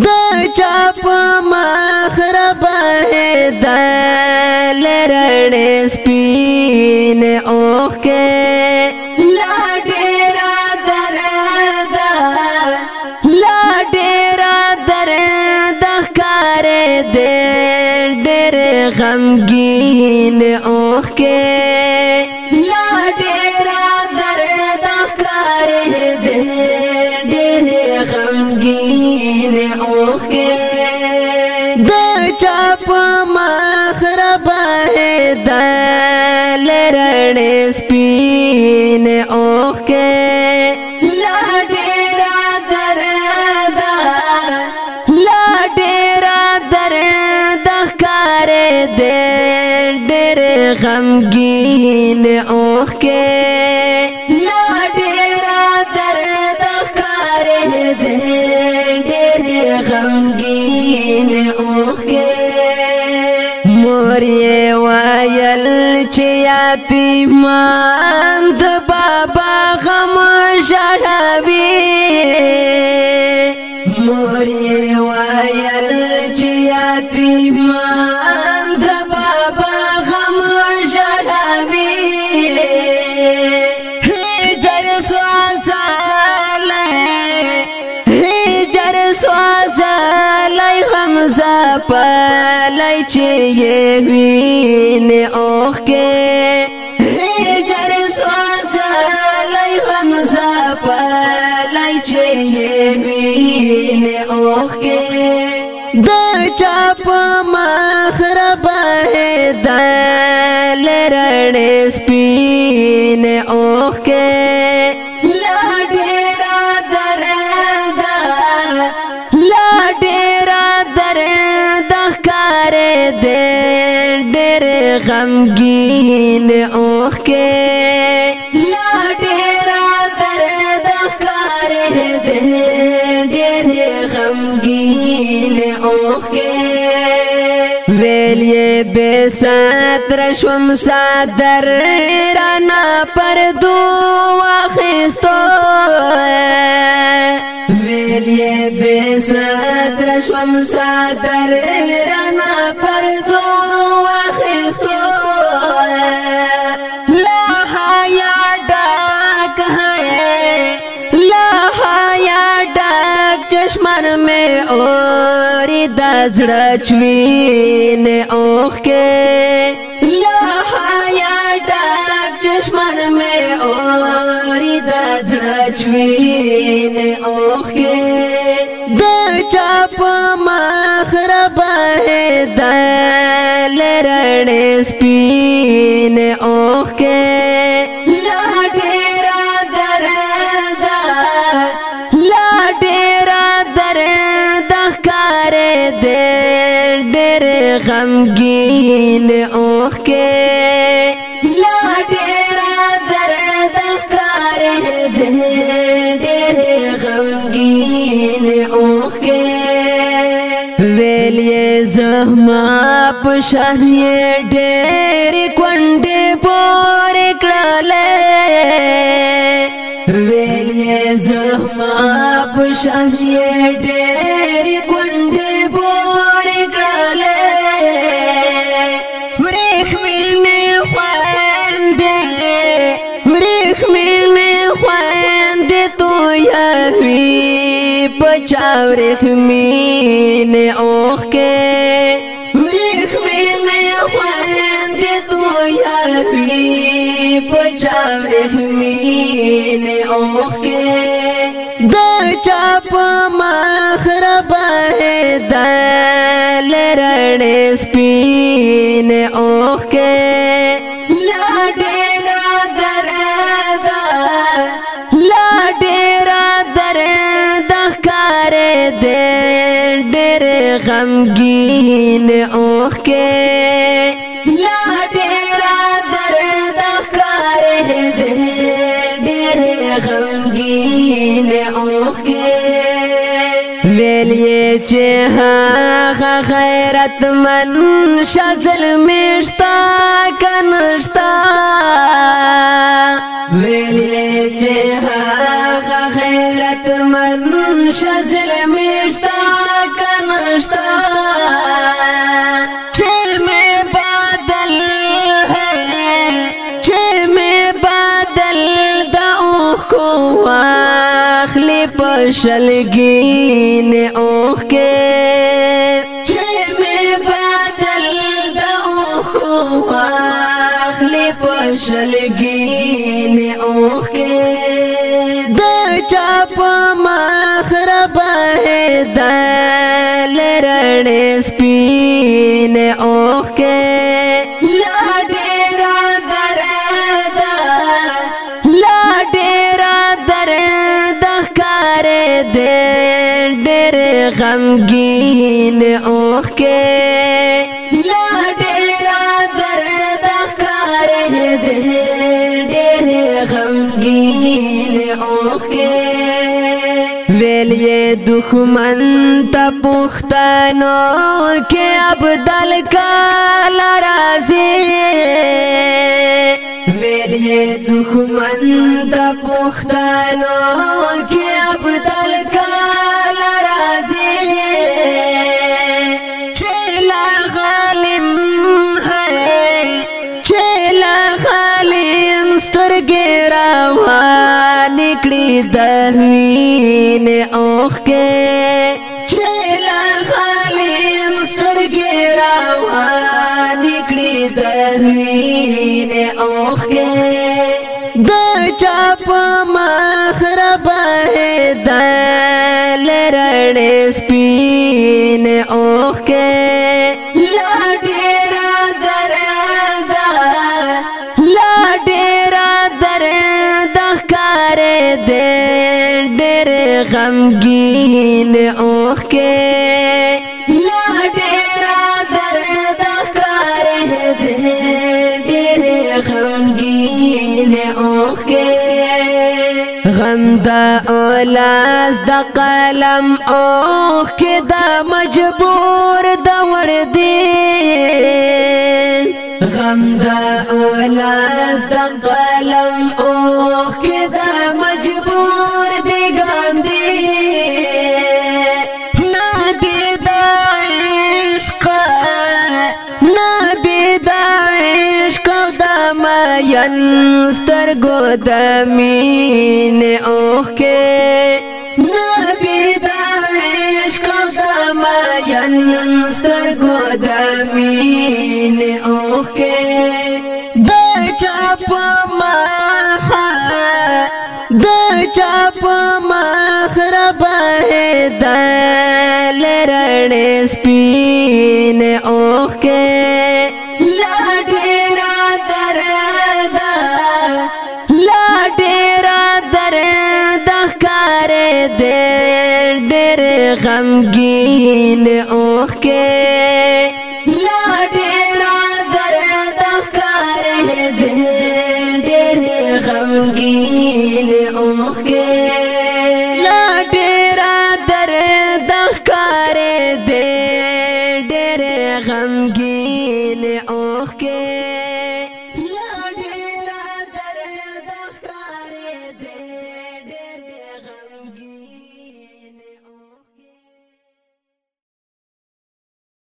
د چاپ مخرب ہے دل رڑ سپین اوخ کے لا ډیرا درد لا ډیرا درد ښکار دې ډېر غمګین او چپ مخرب ہے دل رن سپین اوخ کے لا ډیرا دردا لا ډیرا دردا کار دې ډېر غمګین او چې یتیمان د بابا غم ژړوي مور یې وایل چې یتیمان پلی چی یہ وین اوخ کے ہجر سوازا لی غمزا پلی چی یہ وین اوخ کے د چاپ مخرب ہے دل رڼ سپین اوخ کے غمګین اوخ کې لا ډیرا درد کار دې ډېر غمګین اوخ کې ویل یې به ساتر شوم صدر رانا پر دو واخستو ویل یې به ساتر شوم صدر رانا پر دو اوري د زړه چوي نه اوخ کې لا حیا ډک چشمن مې اوري د زړه چوي نه اوخ کې د چاپ مخرب ہے دل رڼ سپین او غمگین اوخ کې لا ډېر درد کار دې ډېر غمگین اوخ کې ویل یې زما په شهر یې ډېر کونډې پور کړلې ویل یې زما په شهر یې ډېر ورخمی نه اوخ کې ورخمی نه خوند تو یا پی پچا ورخمی نه اوخ کې د چاپ مخرب ہے دل رڼ سپین اوخ کې لاډه غمگین اوخ کې لا ډېر درد ښکار دې ډېر غمگین اوخ کې ویل یې چې ها خیرت من شزل مشتا کنشتا ویل یې چې ها خیرت من شزل مشتا شلګین اوخ کې چې مې بدل د اوخو واخلې په شلګین اوخ کې د چا په مخرب ہے دل رڼ سپین اوخ کې غمگین اوخ کې لا ډېر درد کار دې ډېر غمگین اوخ کې ویل یې دښمن ته پښتنو کې ابدل کالا راځي ویل یې دښمن ته پښتنو کې ابدل د وین اوخ کې چلا خالي مسترګې روان کړې د وین اوخ کې د چاپ مخرب د لړړې سپین اوخ کې لاړ دې ډېر غمګین اوخ کې لا ډېر درد کار دې ډېر غمګین اوخ کې غم دا اولاس د قلم اوخ کې دا مجبور ور دي غم دا اولاس د قلم او کدا مجبور دي ګاندي نه دي د عشق نه دي د عشق د ماین سترګو د مين اوخه د مين اوخه د چاپ مخه د چاپ مخربه د لرړ سپين اوخه غمگین اوخ کې لا ډېر درد کار دې ډېر غمگین اوخ کې لا ډېر درد کار دې ډېر غمگین اوخ